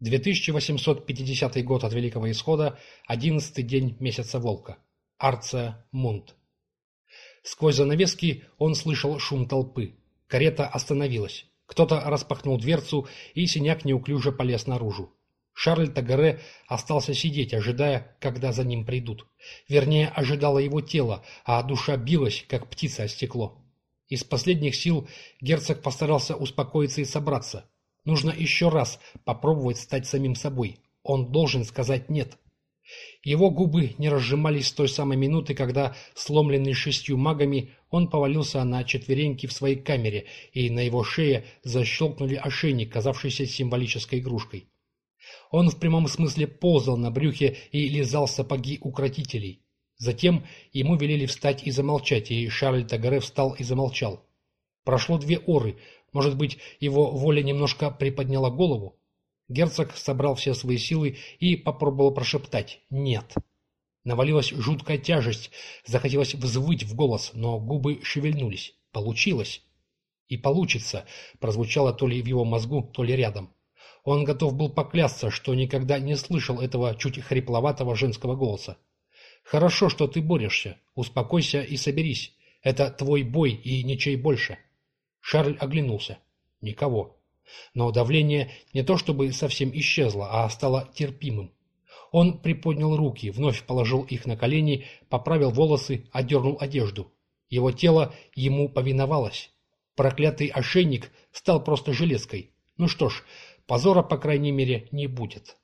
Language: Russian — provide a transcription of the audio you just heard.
2850 год от Великого Исхода, одиннадцатый день месяца Волка. Арция Мунт. Сквозь занавески он слышал шум толпы. Карета остановилась. Кто-то распахнул дверцу, и синяк неуклюже полез наружу. Шарль Тагаре остался сидеть, ожидая, когда за ним придут. Вернее, ожидало его тело, а душа билась, как птица о стекло. Из последних сил герцог постарался успокоиться и собраться. Нужно еще раз попробовать стать самим собой. Он должен сказать «нет». Его губы не разжимались с той самой минуты, когда, сломленный шестью магами, он повалился на четвереньки в своей камере, и на его шее защелкнули ошейник, казавшийся символической игрушкой. Он в прямом смысле ползал на брюхе и лизал сапоги укротителей. Затем ему велели встать и замолчать, и Шарль Тагаре встал и замолчал. Прошло две оры, может быть, его воля немножко приподняла голову? Герцог собрал все свои силы и попробовал прошептать «нет». Навалилась жуткая тяжесть, захотелось взвыть в голос, но губы шевельнулись. Получилось. И получится, прозвучало то ли в его мозгу, то ли рядом. Он готов был поклясться, что никогда не слышал этого чуть хрипловатого женского голоса. «Хорошо, что ты борешься. Успокойся и соберись. Это твой бой и ничей больше». Шарль оглянулся. Никого. Но давление не то чтобы совсем исчезло, а стало терпимым. Он приподнял руки, вновь положил их на колени, поправил волосы, одернул одежду. Его тело ему повиновалось. Проклятый ошейник стал просто железкой. Ну что ж, позора, по крайней мере, не будет.